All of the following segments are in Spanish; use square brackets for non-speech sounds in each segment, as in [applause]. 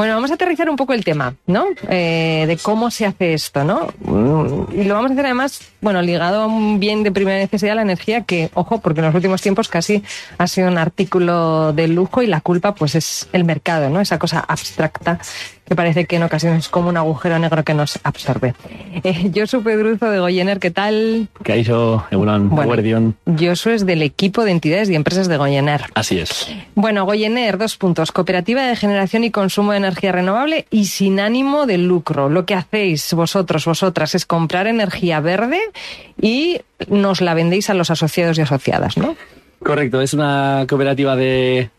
Bueno, vamos a aterrizar un poco el tema, ¿no? Eh, de cómo se hace esto, ¿no? Mm, y lo vamos a hacer además, bueno, ligado a un bien de primera necesidad, la energía, que, ojo, porque en los últimos tiempos casi ha sido un artículo de lujo y la culpa, pues es el mercado, ¿no? Esa cosa abstracta que parece que en ocasiones es como un agujero negro que nos absorbe. [laughs] Eh, Josu Pedruzo de Goyener, ¿qué tal? ¿Qué ha hecho, Egulan? Bueno, Josu es del equipo de entidades y empresas de Goyener. Así es. Bueno, Goyener, dos puntos. Cooperativa de generación y consumo de energía renovable y sin ánimo de lucro. Lo que hacéis vosotros, vosotras, es comprar energía verde y nos la vendéis a los asociados y asociadas, ¿no? Correcto, es una cooperativa de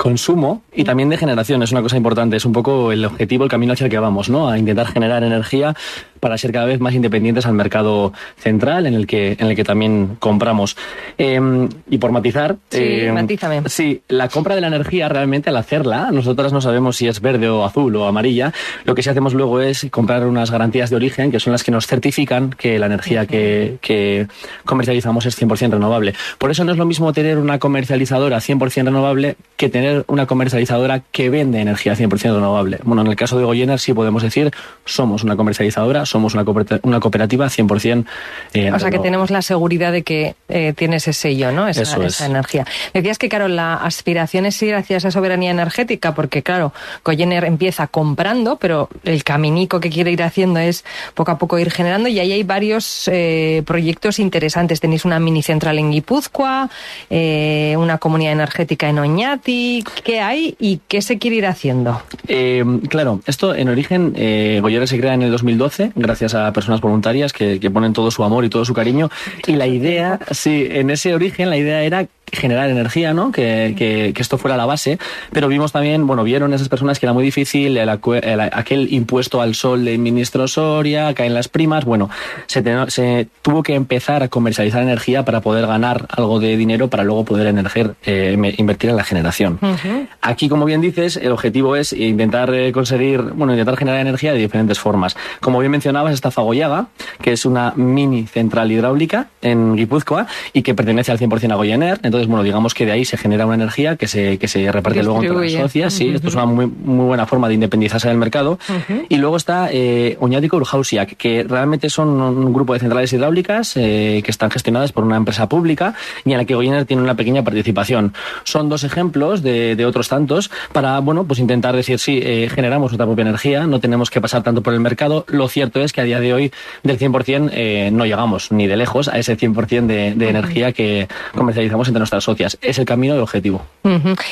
consumo y también de generación. Es una cosa importante, es un poco el objetivo, el camino hacia el que vamos, ¿no? A intentar generar energía para ser cada vez más independientes al mercado central en el que, en el que también compramos. Em, y por matizar, sí, em, matízame. sí, la compra de la energía realmente al hacerla, nosotras no sabemos si es verde o azul o amarilla. Lo que sí hacemos luego es comprar unas garantías de origen que son las que nos certifican que la energía que, que comercializamos es 100% renovable. Por eso no es lo mismo tener una comercializadora 100% renovable que tener una comercializadora que vende energía 100% renovable. Bueno, en el caso de Goyener sí podemos decir somos una comercializadora, somos una cooperativa 100%. Eh, o sea, que tenemos la seguridad de que eh, tiene ese sello, ¿no? Esa, esa energía. Decías que, claro, la aspiración es ir hacia esa soberanía energética, porque, claro, Goyener empieza comprando, pero el caminico que quiere ir haciendo es poco a poco ir generando, y ahí hay varios eh, proyectos interesantes. Tenéis una mini central en Guipúzcoa, eh, una comunidad energética en Oñati. ¿Qué hay y qué se quiere ir haciendo? Eh, claro, esto en origen, Goyener se crea en el 2012 gracias a personas voluntarias que, que ponen todo su amor y todo su cariño. Y la idea, sí, en ese origen la idea era generar energía, ¿no? Que, que, que, esto fuera la base, pero vimos también, bueno, vieron esas personas que era muy difícil, el, el, aquel impuesto al sol del ministro Soria, caen las primas, bueno, se, se, tuvo que empezar a comercializar energía para poder ganar algo de dinero para luego poder energer, eh, invertir en la generación. Uh -huh. Aquí, como bien dices, el objetivo es intentar eh, conseguir, bueno, intentar generar energía de diferentes formas. Como bien mencionabas, está Fagoyaga, que es una mini central hidráulica en Guipúzcoa y que pertenece al 100% a Goyener, entonces entonces, bueno, digamos que de ahí se genera una energía que se, que se reparte luego entre las socias. Sí, uh -huh. esto es una muy, muy, buena forma de independizarse del mercado. Uh -huh. Y luego está eh, Oñático Urjausiak, que realmente son un grupo de centrales hidráulicas eh, que están gestionadas por una empresa pública y en la que Goyener tiene una pequeña participación. Son dos ejemplos de, de otros tantos para, bueno, pues intentar decir, sí, eh, generamos nuestra propia energía, no tenemos que pasar tanto por el mercado. Lo cierto es que a día de hoy del 100% eh, no llegamos ni de lejos a ese 100% de, de energía que comercializamos entre socias. Es el camino del objetivo.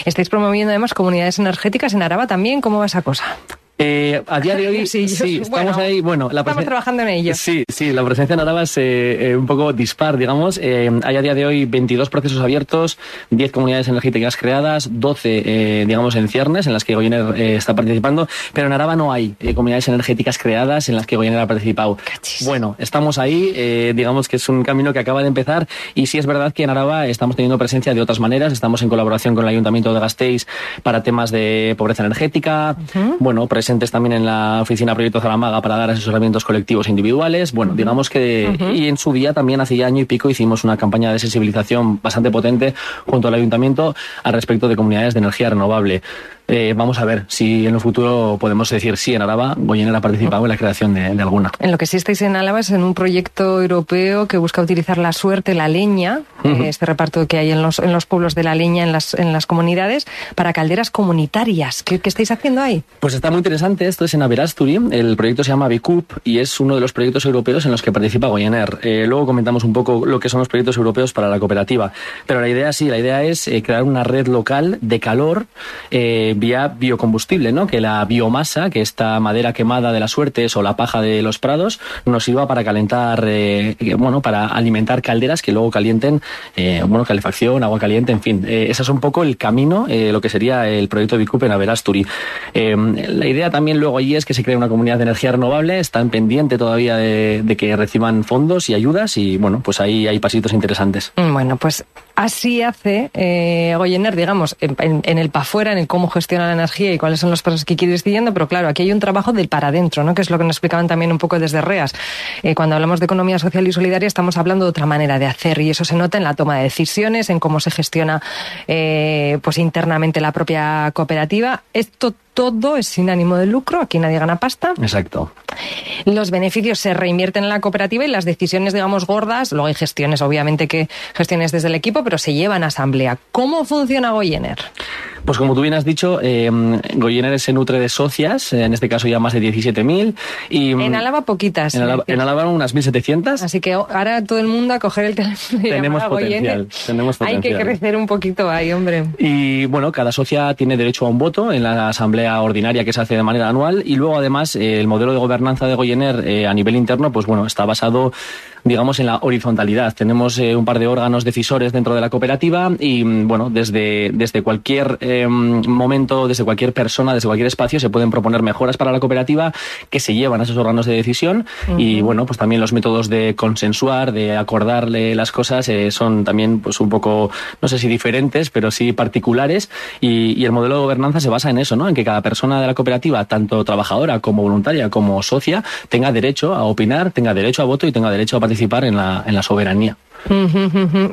Estáis promoviendo además comunidades energéticas en Araba también. ¿Cómo va esa cosa? Eh, a día de hoy [laughs] sí, sí estamos bueno, ahí. Bueno, la estamos trabajando en ello. Sí, sí, la presencia en Araba es eh, eh, un poco dispar, digamos. Eh, hay a día de hoy 22 procesos abiertos, 10 comunidades energéticas creadas, 12, digamos, en ciernes en las que Goyener está participando, pero en Araba no hay comunidades energéticas creadas en las que Goyener ha participado. Cachis. Bueno, estamos ahí, digamos que es un camino que acaba de empezar y sí es verdad que en Araba estamos teniendo presencia de otras maneras. Estamos en colaboración con el Ayuntamiento de Gasteiz para temas de pobreza energética, uh -huh. bueno, presentes también en la oficina Proyecto Zaramaga para dar asesoramientos colectivos e individuales. Bueno, digamos que, uh -huh. y en su día también hace año y pico hicimos una campaña de sensibilización bastante potente junto al ayuntamiento al respecto de comunidades de energía renovable. Eh, vamos a ver si en el futuro podemos decir sí en Araba, Goyener ha participado en la creación de, de, alguna. En lo que sí estáis en Álava es en un proyecto europeo que busca utilizar la suerte, la leña, uh -huh. este reparto que hay en los, en los pueblos de la leña, en las, en las comunidades, para calderas comunitarias. ¿Qué, ¿Qué, estáis haciendo ahí? Pues está muy interesante. Esto es en Averasturi. El proyecto se llama BICUP y es uno de los proyectos europeos en los que participa Goyener. Eh, luego comentamos un poco lo que son los proyectos europeos para la cooperativa. Pero la idea sí, la idea es eh, crear una red local de calor vía biocombustible, ¿no? Que la biomasa, que esta madera quemada de las suertes o la paja de los prados, nos sirva para calentar, eh, bueno, para alimentar calderas que luego calienten, eh, bueno, calefacción, agua caliente, en fin. Eh, ese es un poco el camino, lo que sería el proyecto Bicup en Averasturi. Eh, la idea también luego allí es que se cree una comunidad de energía renovable, están pendiente todavía de, de que reciban fondos y ayudas y, bueno, pues ahí hay pasitos interesantes. Bueno, pues Así hace eh, Goyener, digamos, en, el para afuera, en el cómo gestiona la energía y cuáles son los pasos que quiere ir siguiendo, pero claro, aquí hay un trabajo del para adentro, ¿no? que es lo que nos explicaban también un poco desde REAS. Eh, cuando hablamos de economía social y solidaria estamos hablando de otra manera de hacer y eso se nota en la toma de decisiones, en cómo se gestiona eh, pues internamente la propia cooperativa. Esto todo es sin ánimo de lucro, aquí nadie gana pasta. Exacto. Los beneficios se reinvierten en la cooperativa y las decisiones, digamos, gordas, luego hay gestiones, obviamente que gestiones desde el equipo, pero se llevan a asamblea. ¿Cómo funciona Goyener? Pues como tú bien has dicho, eh, Goyener se nutre de socias, en este caso ya más de 17.000. Y, en Álava poquitas. En Álava, unas 1.700. Así que ahora todo el mundo a coger el teléfono y tenemos potencial, tenemos potencial. Hay que crecer un poquito ahí, hombre. Y bueno, cada socia tiene derecho a un voto en la asamblea ordinaria que se hace de manera anual y luego además eh, el modelo de gobernanza de Goyener eh, a nivel interno, pues bueno, está basado digamos, en la horizontalidad. Tenemos eh, un par de órganos decisores dentro de la cooperativa y, mm, bueno, desde, desde cualquier em, momento, desde cualquier persona, desde cualquier espacio, se pueden proponer mejoras para la cooperativa que se llevan a esos órganos de decisión y, bueno, pues también los métodos de consensuar, de acordarle las cosas eh, son también, pues un poco, no sé si diferentes, pero sí particulares y, y el modelo de gobernanza se basa en eso, ¿no? En que cada persona de la cooperativa, tanto trabajadora como voluntaria como socia, tenga derecho a opinar, tenga derecho a voto y tenga derecho a participar en la, en la soberanía.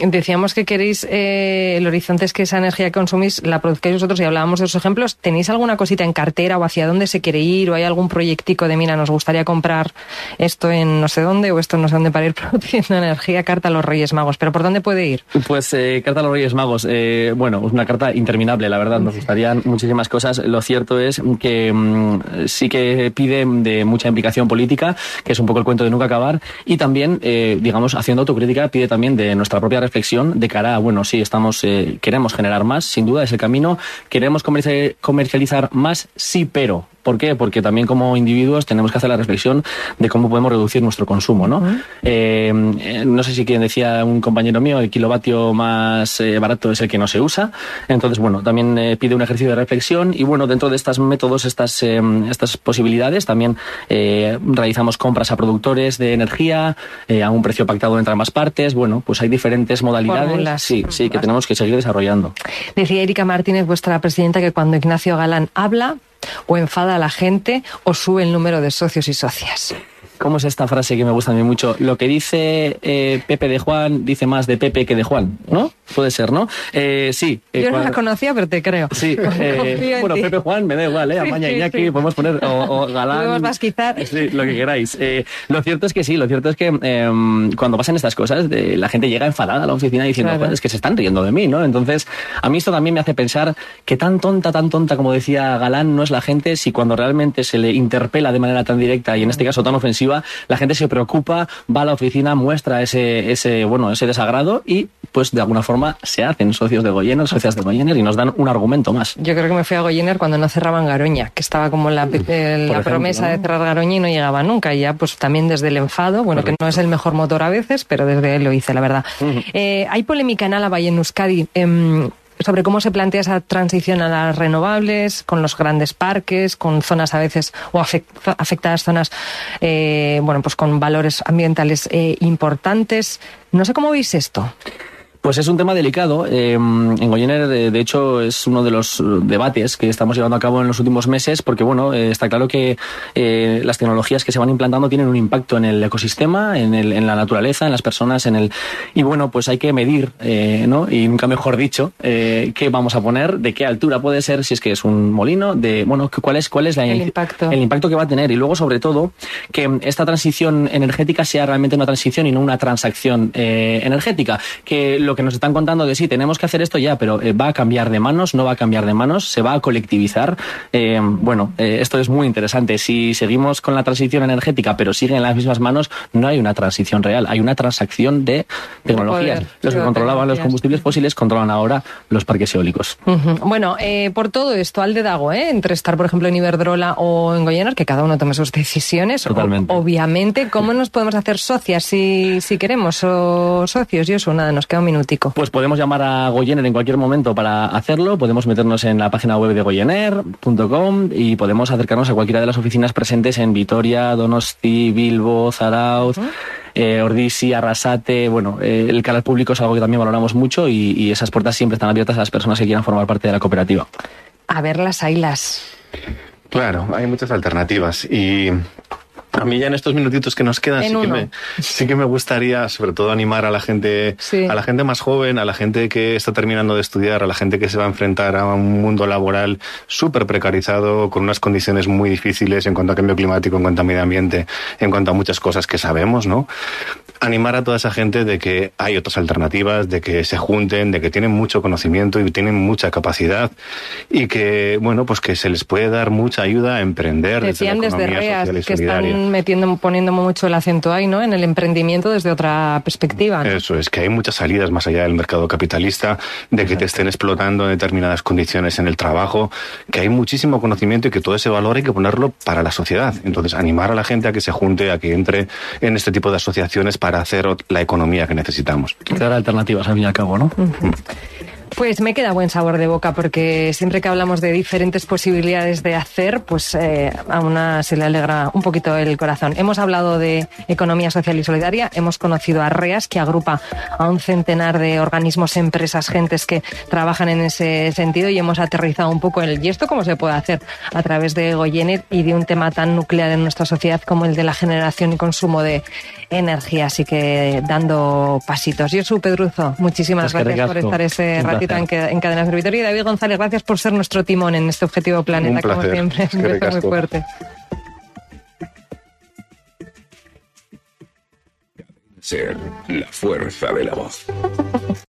Decíamos que queréis, eh, el horizonte es que esa energía que consumís la produzcáis vosotros y hablábamos de esos ejemplos. ¿Tenéis alguna cosita en cartera o hacia dónde se quiere ir o hay algún proyectico de, mira, nos gustaría comprar esto en no sé dónde o esto no sé dónde para ir [laughs] produciendo energía? Carta a los Reyes Magos. ¿Pero por dónde puede ir? Pues eh, carta a los Reyes Magos. Eh, bueno, es una carta interminable, la verdad. Nos gustarían muchísimas cosas. Lo cierto es que mm, sí que pide de mucha implicación política, que es un poco el cuento de nunca acabar, y también, eh, digamos, haciendo autocrítica, pide también de nuestra propia reflexión de cara a, bueno, sí, estamos, eh, queremos generar más, sin duda es el camino, queremos comercializar más, sí, pero ¿Por qué? Porque también como individuos tenemos que hacer la reflexión de cómo podemos reducir nuestro consumo, ¿no? Eh, no sé si quien decía un compañero mío, el kilovatio más eh, barato es el que no se usa. Entonces, bueno, también eh, pide un ejercicio de reflexión y bueno, dentro de estos métodos, estas, estas posibilidades, también realizamos compras a productores de energía a un precio pactado entre ambas partes. Bueno, pues hay diferentes modalidades. Sí, sí, que tenemos que seguir desarrollando. Decía Erika Martínez, vuestra presidenta, que cuando Ignacio Galán habla, o enfada a la gente o sube el número de socios y socias. ¿Cómo es esta frase que me gusta a mí mucho? Lo que dice eh, Pepe de Juan dice más de Pepe que de Juan, ¿no? Puede ser, ¿no? Eh, sí. Eh, Yo no la conocía, pero te creo. Sí. [laughs] bueno, Pepe Juan me da igual, ¿eh? Amaña sí, Iñaki, podemos poner, o, [laughs] Galán. Podemos basquizar. Sí, lo que queráis. lo cierto es que sí, lo cierto es que em, cuando pasan estas cosas, la gente llega enfadada a la oficina diciendo, pues es que se están riendo de mí, ¿no? Entonces, a mí esto también me hace pensar que tan tonta, tan tonta como decía Galán no es la gente si cuando realmente se le interpela de manera tan directa y en este caso tan ofensiva, la gente se preocupa, va a la oficina, muestra ese, ese, bueno, ese desagrado y pues de alguna forma se hacen socios de Goyener, socias de Goyener y nos dan un argumento más. Yo creo que me fui a Goyener cuando no cerraban Garoña, que estaba como la, eh, la promesa de cerrar Garoña y no llegaba nunca. Y ya pues también desde el enfado, bueno, que no es el mejor motor a veces, pero desde él lo hice, la verdad. Eh, hay polémica en Álava y en Euskadi. Em, sobre cómo se plantea esa transición a las renovables, con los grandes parques, con zonas a veces o afectadas zonas, eh, bueno, pues con valores ambientales eh, importantes. No sé cómo veis esto. Pues es un tema delicado. Eh, en Goyener, de, hecho, es uno de los debates que estamos llevando a cabo en los últimos meses, porque bueno, eh, está claro que eh, las tecnologías que se van implantando tienen un impacto en el ecosistema, en, el, en la naturaleza, en las personas, en el y bueno, pues hay que medir, ¿no? Y nunca mejor dicho, qué vamos a poner, de qué altura puede ser, si es que es un molino, de bueno, cuál es cuál es la, el impacto, el impacto que va a tener y luego sobre todo que esta transición energética sea realmente una transición y no una transacción energética, que lo que nos están contando de sí, tenemos que hacer esto ya, pero eh, va a cambiar de manos, no va a cambiar de manos, se va a colectivizar. Eh, bueno, eh, esto es muy interesante. Si seguimos con la transición energética, pero sigue en las mismas manos, no hay una transición real, hay una transacción de tecnologías. los que controlaban los combustibles fósiles controlan ahora los parques eólicos. Bueno, por todo esto, al dedago, ¿eh? entre estar, por ejemplo, en Iberdrola o en Goyener, que cada uno tome sus decisiones. Totalmente. obviamente, ¿cómo nos podemos hacer socias si, si queremos o socios? Yo, nada, nos queda un Pues podemos llamar a Goyener en cualquier momento para hacerlo, podemos meternos en la página web de goyener.com y podemos acercarnos a cualquiera de las oficinas presentes en Vitoria, Donosti, Bilbo, Zarauz. eh, Ordisi, Arrasate, bueno, eh, el canal público es algo que también valoramos mucho y, y esas puertas siempre están abiertas a las personas que quieran formar parte de la cooperativa. A ver las ailas. Claro, hay muchas alternativas y a mí ya en estos minutitos que nos quedan sí que, me, gustaría sobre todo animar a la gente, a la gente más joven, a la gente que está terminando de estudiar, a la gente que se va a enfrentar a un mundo laboral súper precarizado, con unas condiciones muy difíciles en cuanto a cambio climático, en cuanto a medio ambiente, en cuanto a muchas cosas que sabemos, ¿no? animar a toda esa gente de que hay otras alternativas, de que se junten, de que tienen mucho conocimiento y tienen mucha capacidad y que, bueno, pues que se les puede dar mucha ayuda a emprender Decían desde, Reas que están metiendo, poniendo mucho el acento ahí, ¿no? En el emprendimiento desde otra perspectiva. Eso es, que hay muchas salidas más allá del mercado capitalista, de que te estén explotando en determinadas condiciones en el trabajo, que hay muchísimo conocimiento y que todo ese valor hay que ponerlo para la sociedad. Entonces, animar a la gente a que se junte, a que entre en este tipo de asociaciones para hacer la economía que necesitamos. Dar alternativas al fin y al cabo, ¿no? Pues me queda buen sabor de boca porque siempre que hablamos de diferentes posibilidades de hacer, pues eh, a una se le alegra un poquito el corazón. Hemos hablado de economía social y solidaria, hemos conocido a REAS, que agrupa a un centenar de organismos, empresas, gentes que trabajan en ese sentido y hemos aterrizado un poco en el, ¿y esto cómo se puede hacer? A través de Goyenet y de un tema tan nuclear en nuestra sociedad como el de la generación y consumo de energía. Así que dando pasitos. Yo soy Pedruzo, muchísimas gracias por estar ese ratito en, en Cadena Servitorio. Y David González, gracias por ser nuestro timón en este objetivo planeta, como siempre. Un beso muy fuerte. Ser la fuerza de la voz.